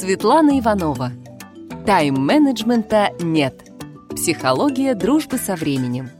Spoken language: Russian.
Светлана Иванова. Тайм-менеджмента нет. Психология дружбы со временем.